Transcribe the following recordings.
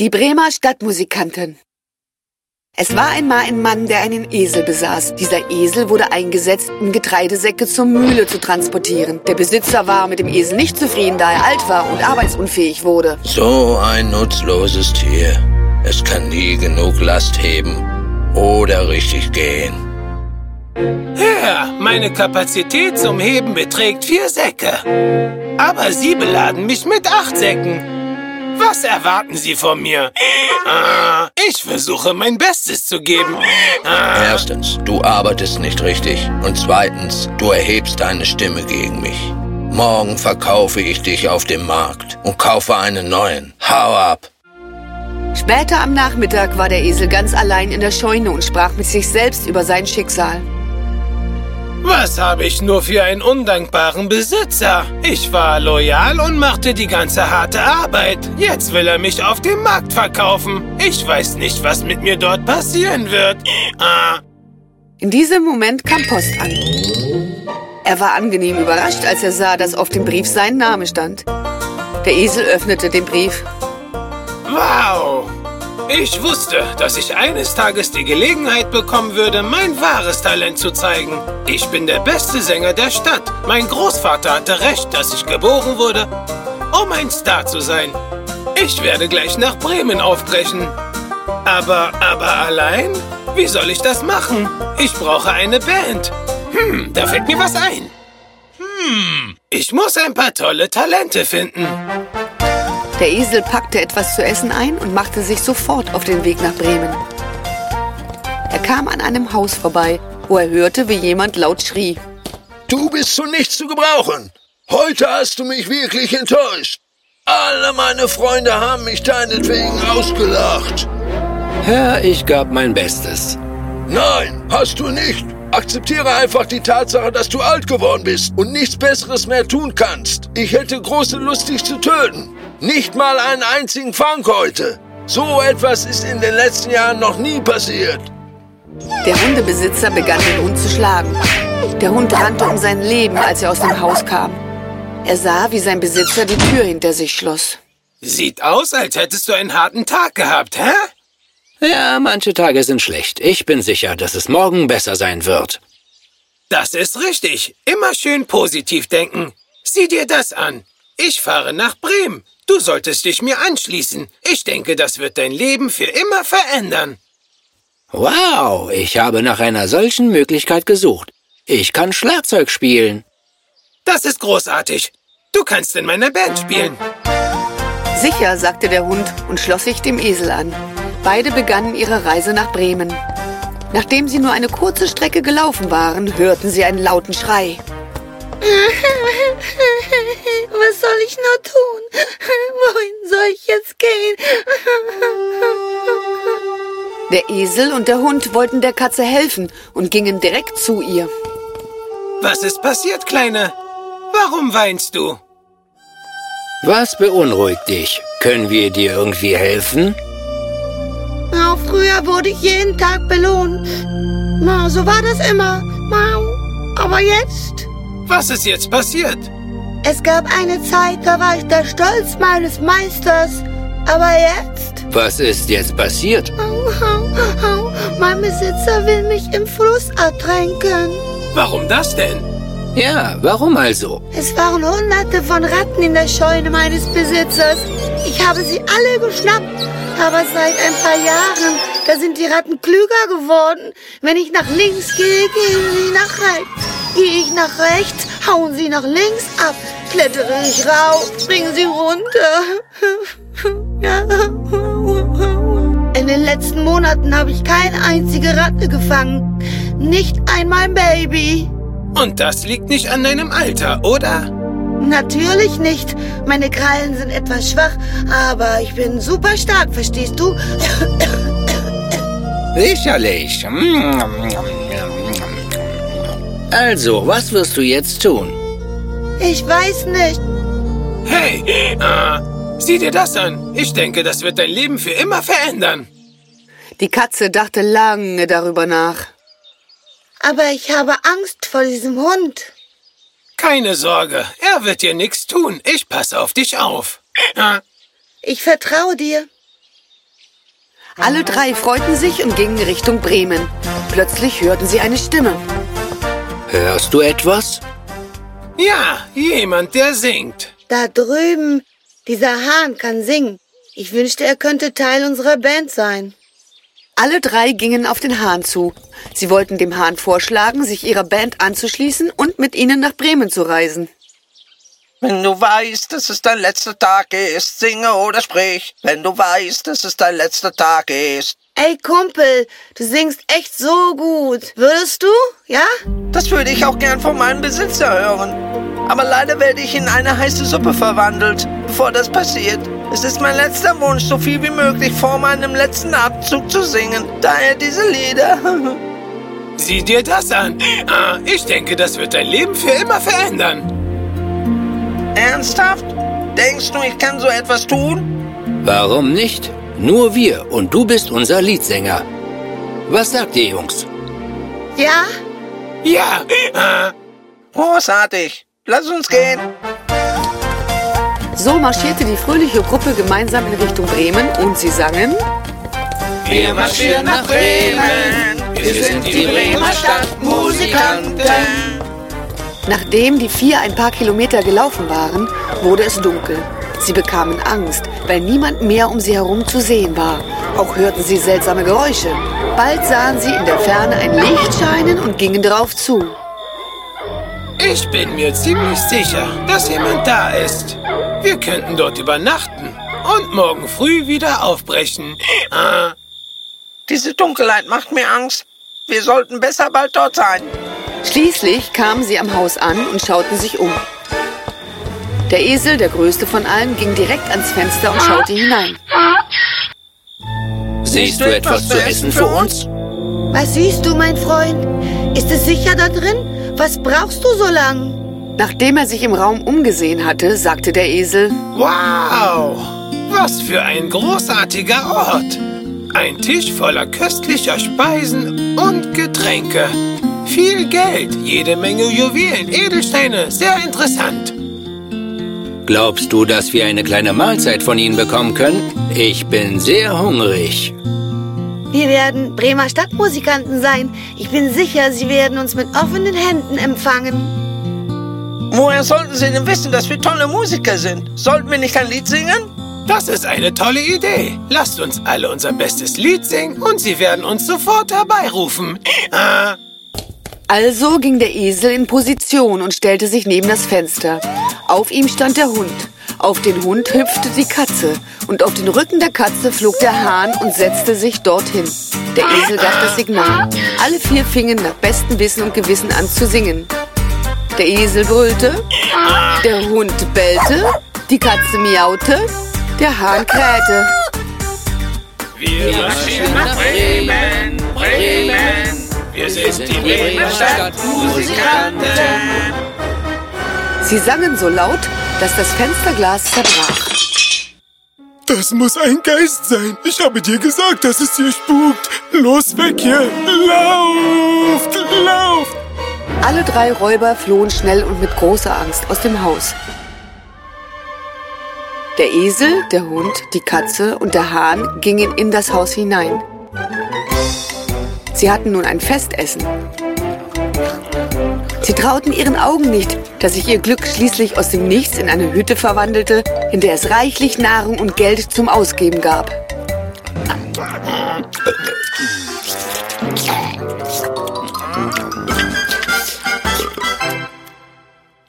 Die Bremer Stadtmusikanten. Es war einmal ein Mann, der einen Esel besaß. Dieser Esel wurde eingesetzt, um Getreidesäcke zur Mühle zu transportieren. Der Besitzer war mit dem Esel nicht zufrieden, da er alt war und arbeitsunfähig wurde. So ein nutzloses Tier. Es kann nie genug Last heben oder richtig gehen. Herr, meine Kapazität zum Heben beträgt vier Säcke. Aber Sie beladen mich mit acht Säcken. Was erwarten Sie von mir? Ah, ich versuche mein Bestes zu geben. Ah. Erstens, du arbeitest nicht richtig. Und zweitens, du erhebst deine Stimme gegen mich. Morgen verkaufe ich dich auf dem Markt und kaufe einen neuen. Hau ab! Später am Nachmittag war der Esel ganz allein in der Scheune und sprach mit sich selbst über sein Schicksal. Was habe ich nur für einen undankbaren Besitzer? Ich war loyal und machte die ganze harte Arbeit. Jetzt will er mich auf dem Markt verkaufen. Ich weiß nicht, was mit mir dort passieren wird. Ah. In diesem Moment kam Post an. Er war angenehm überrascht, als er sah, dass auf dem Brief sein Name stand. Der Esel öffnete den Brief. Wow! Ich wusste, dass ich eines Tages die Gelegenheit bekommen würde, mein wahres Talent zu zeigen. Ich bin der beste Sänger der Stadt. Mein Großvater hatte recht, dass ich geboren wurde, um ein Star zu sein. Ich werde gleich nach Bremen aufbrechen. Aber, aber allein? Wie soll ich das machen? Ich brauche eine Band. Hm, da fällt mir was ein. Hm, ich muss ein paar tolle Talente finden. Der Esel packte etwas zu essen ein und machte sich sofort auf den Weg nach Bremen. Er kam an einem Haus vorbei, wo er hörte, wie jemand laut schrie. Du bist zu nichts zu gebrauchen. Heute hast du mich wirklich enttäuscht. Alle meine Freunde haben mich deinetwegen ausgelacht. Herr, ich gab mein Bestes. Nein, hast du nicht. Akzeptiere einfach die Tatsache, dass du alt geworden bist und nichts Besseres mehr tun kannst. Ich hätte große Lust, dich zu töten. Nicht mal einen einzigen Fang heute. So etwas ist in den letzten Jahren noch nie passiert. Der Hundebesitzer begann den Hund zu schlagen. Der Hund rannte um sein Leben, als er aus dem Haus kam. Er sah, wie sein Besitzer die Tür hinter sich schloss. Sieht aus, als hättest du einen harten Tag gehabt, hä? Ja, manche Tage sind schlecht. Ich bin sicher, dass es morgen besser sein wird. Das ist richtig. Immer schön positiv denken. Sieh dir das an. Ich fahre nach Bremen. Du solltest dich mir anschließen. Ich denke, das wird dein Leben für immer verändern. Wow, ich habe nach einer solchen Möglichkeit gesucht. Ich kann Schlagzeug spielen. Das ist großartig. Du kannst in meiner Band spielen. Sicher, sagte der Hund und schloss sich dem Esel an. Beide begannen ihre Reise nach Bremen. Nachdem sie nur eine kurze Strecke gelaufen waren, hörten sie einen lauten Schrei. Was soll ich nur tun? Wohin soll ich jetzt gehen? Der Esel und der Hund wollten der Katze helfen und gingen direkt zu ihr. Was ist passiert, Kleine? Warum weinst du? Was beunruhigt dich? Können wir dir irgendwie helfen? Auch früher wurde ich jeden Tag belohnt. Na, so war das immer. Aber jetzt? Was ist jetzt passiert? Es gab eine Zeit, da war ich der Stolz meines Meisters. Aber jetzt? Was ist jetzt passiert? Au, au, au. Mein Besitzer will mich im Fluss ertränken. Warum das denn? Ja, warum also? Es waren hunderte von Ratten in der Scheune meines Besitzers. Ich habe sie alle geschnappt. Aber seit ein paar Jahren, da sind die Ratten klüger geworden. Wenn ich nach links gehe, gehen sie nach rechts. Gehe ich nach rechts, hauen sie nach links ab. Klettere ich rauf, springen sie runter. In den letzten Monaten habe ich keine einzige Ratte gefangen. Nicht einmal Baby. Und das liegt nicht an deinem Alter, oder? Natürlich nicht. Meine Krallen sind etwas schwach, aber ich bin super stark, verstehst du? Sicherlich. Also, was wirst du jetzt tun? Ich weiß nicht. Hey, äh, sieh dir das an. Ich denke, das wird dein Leben für immer verändern. Die Katze dachte lange darüber nach. Aber ich habe Angst vor diesem Hund. Keine Sorge, er wird dir nichts tun. Ich passe auf dich auf. Ich vertraue dir. Alle drei freuten sich und gingen Richtung Bremen. Plötzlich hörten sie eine Stimme. Hörst du etwas? Ja, jemand, der singt. Da drüben, dieser Hahn kann singen. Ich wünschte, er könnte Teil unserer Band sein. Alle drei gingen auf den Hahn zu. Sie wollten dem Hahn vorschlagen, sich ihrer Band anzuschließen und mit ihnen nach Bremen zu reisen. Wenn du weißt, dass es dein letzter Tag ist, singe oder sprich. Wenn du weißt, dass es dein letzter Tag ist. Ey, Kumpel, du singst echt so gut. Würdest du? Ja? Das würde ich auch gern von meinem Besitzer hören. Aber leider werde ich in eine heiße Suppe verwandelt, bevor das passiert. Es ist mein letzter Wunsch, so viel wie möglich vor meinem letzten Abzug zu singen. Daher diese Lieder. Sieh dir das an. Ah, ich denke, das wird dein Leben für immer verändern. Ernsthaft? Denkst du, ich kann so etwas tun? Warum nicht? Nur wir und du bist unser Liedsänger. Was sagt ihr, Jungs? Ja? Ja. Großartig. Lass uns gehen. So marschierte die fröhliche Gruppe gemeinsam in Richtung Bremen und sie sangen. wir marschieren nach Bremen. Wir sind die Bremer Stadtmusikanten. Nachdem die vier ein paar Kilometer gelaufen waren, wurde es dunkel. Sie bekamen Angst, weil niemand mehr um sie herum zu sehen war. Auch hörten sie seltsame Geräusche. Bald sahen sie in der Ferne ein Licht scheinen und gingen darauf zu. Ich bin mir ziemlich sicher, dass jemand da ist. Wir könnten dort übernachten und morgen früh wieder aufbrechen. Ah, Diese Dunkelheit macht mir Angst. Wir sollten besser bald dort sein. Schließlich kamen sie am Haus an und schauten sich um. Der Esel, der größte von allen, ging direkt ans Fenster und schaute hinein. Siehst du etwas zu essen für uns? Was siehst du, mein Freund? Ist es sicher da drin? Was brauchst du so lang? Nachdem er sich im Raum umgesehen hatte, sagte der Esel, wow! Was für ein großartiger Ort. Ein Tisch voller köstlicher Speisen und Getränke. Viel Geld, jede Menge Juwelen, Edelsteine, sehr interessant. Glaubst du, dass wir eine kleine Mahlzeit von ihnen bekommen können? Ich bin sehr hungrig. Wir werden Bremer Stadtmusikanten sein. Ich bin sicher, sie werden uns mit offenen Händen empfangen. Woher sollten sie denn wissen, dass wir tolle Musiker sind? Sollten wir nicht ein Lied singen? Das ist eine tolle Idee. Lasst uns alle unser bestes Lied singen und sie werden uns sofort herbeirufen. Ah, Also ging der Esel in Position und stellte sich neben das Fenster. Auf ihm stand der Hund. Auf den Hund hüpfte die Katze. Und auf den Rücken der Katze flog der Hahn und setzte sich dorthin. Der Esel gab das Signal. Alle vier fingen nach bestem Wissen und Gewissen an zu singen. Der Esel brüllte, der Hund bellte, die Katze miaute, der Hahn krähte. wir marschieren nach Bremen. Wir sind die Bremer Stadtmusikanten. Sie sangen so laut, dass das Fensterglas zerbrach. Das muss ein Geist sein. Ich habe dir gesagt, dass es hier spukt. Los weg hier. Lauft, lauft. Alle drei Räuber flohen schnell und mit großer Angst aus dem Haus. Der Esel, der Hund, die Katze und der Hahn gingen in das Haus hinein. Sie hatten nun ein Festessen. Sie trauten ihren Augen nicht, dass sich ihr Glück schließlich aus dem Nichts in eine Hütte verwandelte, in der es reichlich Nahrung und Geld zum Ausgeben gab.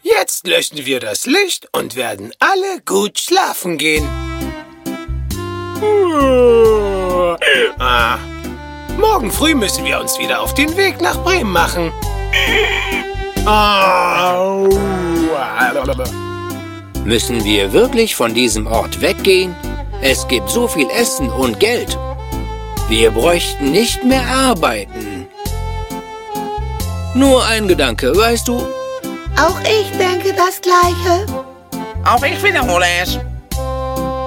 Jetzt löschen wir das Licht und werden alle gut schlafen gehen. Ah, morgen früh müssen wir uns wieder auf den Weg nach Bremen machen. Müssen wir wirklich von diesem Ort weggehen? Es gibt so viel Essen und Geld. Wir bräuchten nicht mehr arbeiten. Nur ein Gedanke, weißt du? Auch ich denke das Gleiche. Auch ich wiederhole es.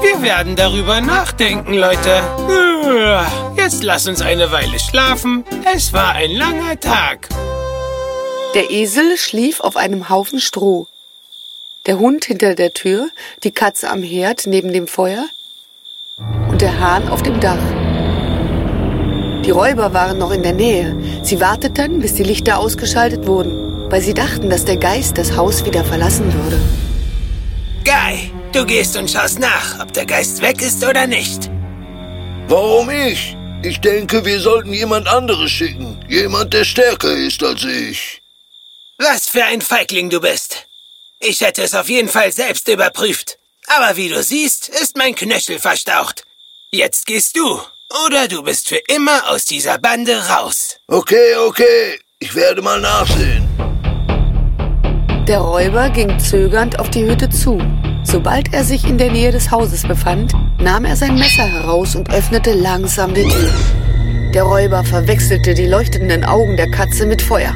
Wir werden darüber nachdenken, Leute. Jetzt lass uns eine Weile schlafen. Es war ein langer Tag. Der Esel schlief auf einem Haufen Stroh. Der Hund hinter der Tür, die Katze am Herd neben dem Feuer und der Hahn auf dem Dach. Die Räuber waren noch in der Nähe. Sie warteten, bis die Lichter ausgeschaltet wurden, weil sie dachten, dass der Geist das Haus wieder verlassen würde. Guy, du gehst und schaust nach, ob der Geist weg ist oder nicht. Warum ich? Ich denke, wir sollten jemand anderes schicken. Jemand, der stärker ist als ich. Was für ein Feigling du bist. Ich hätte es auf jeden Fall selbst überprüft. Aber wie du siehst, ist mein Knöchel verstaucht. Jetzt gehst du. Oder du bist für immer aus dieser Bande raus. Okay, okay. Ich werde mal nachsehen. Der Räuber ging zögernd auf die Hütte zu. Sobald er sich in der Nähe des Hauses befand, nahm er sein Messer heraus und öffnete langsam die Tür. Der Räuber verwechselte die leuchtenden Augen der Katze mit Feuer.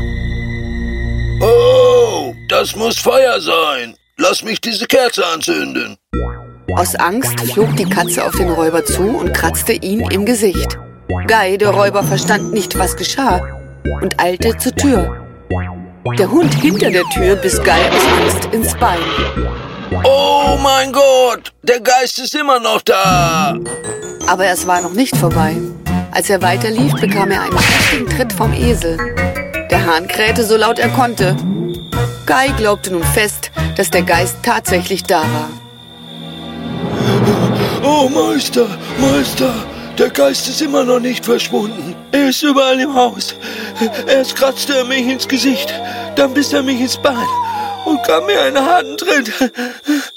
Oh, das muss Feuer sein. Lass mich diese Kerze anzünden. Aus Angst flog die Katze auf den Räuber zu und kratzte ihn im Gesicht. Guy, der Räuber, verstand nicht, was geschah und eilte zur Tür. Der Hund hinter der Tür biss Guy aus Angst ins Bein. Oh mein Gott, der Geist ist immer noch da. Aber es war noch nicht vorbei. Als er weiterlief, bekam er einen heftigen Tritt vom Esel. Der Hahn krähte so laut er konnte. Guy glaubte nun fest, dass der Geist tatsächlich da war. Oh Meister, Meister, der Geist ist immer noch nicht verschwunden. Er ist überall im Haus. Erst kratzte er mich ins Gesicht, dann biss er mich ins Bein und gab mir einen harten Tritt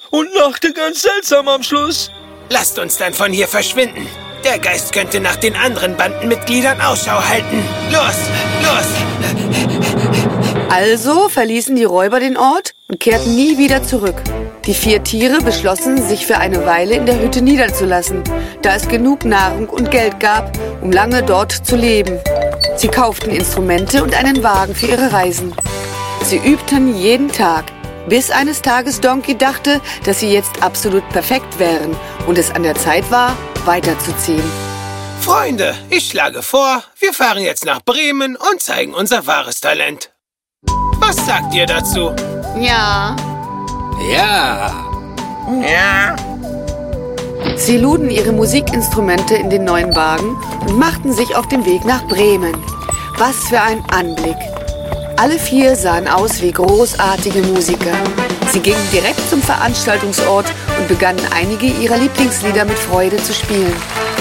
und lachte ganz seltsam am Schluss. Lasst uns dann von hier verschwinden. Der Geist könnte nach den anderen Bandenmitgliedern Ausschau halten. Los, los! Also verließen die Räuber den Ort und kehrten nie wieder zurück. Die vier Tiere beschlossen, sich für eine Weile in der Hütte niederzulassen, da es genug Nahrung und Geld gab, um lange dort zu leben. Sie kauften Instrumente und einen Wagen für ihre Reisen. Sie übten jeden Tag, bis eines Tages Donkey dachte, dass sie jetzt absolut perfekt wären und es an der Zeit war, weiterzuziehen. Freunde, ich schlage vor, wir fahren jetzt nach Bremen und zeigen unser wahres Talent. Was sagt ihr dazu? Ja. Ja. Ja. Sie luden ihre Musikinstrumente in den neuen Wagen und machten sich auf den Weg nach Bremen. Was für ein Anblick! Alle vier sahen aus wie großartige Musiker. Sie gingen direkt zum Veranstaltungsort und begannen einige ihrer Lieblingslieder mit Freude zu spielen.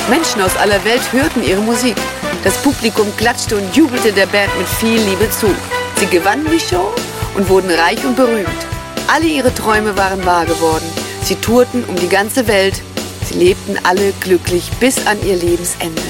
Menschen aus aller Welt hörten ihre Musik. Das Publikum klatschte und jubelte der Band mit viel Liebe zu. Sie gewannen die Show und wurden reich und berühmt. Alle ihre Träume waren wahr geworden. Sie tourten um die ganze Welt. Sie lebten alle glücklich bis an ihr Lebensende.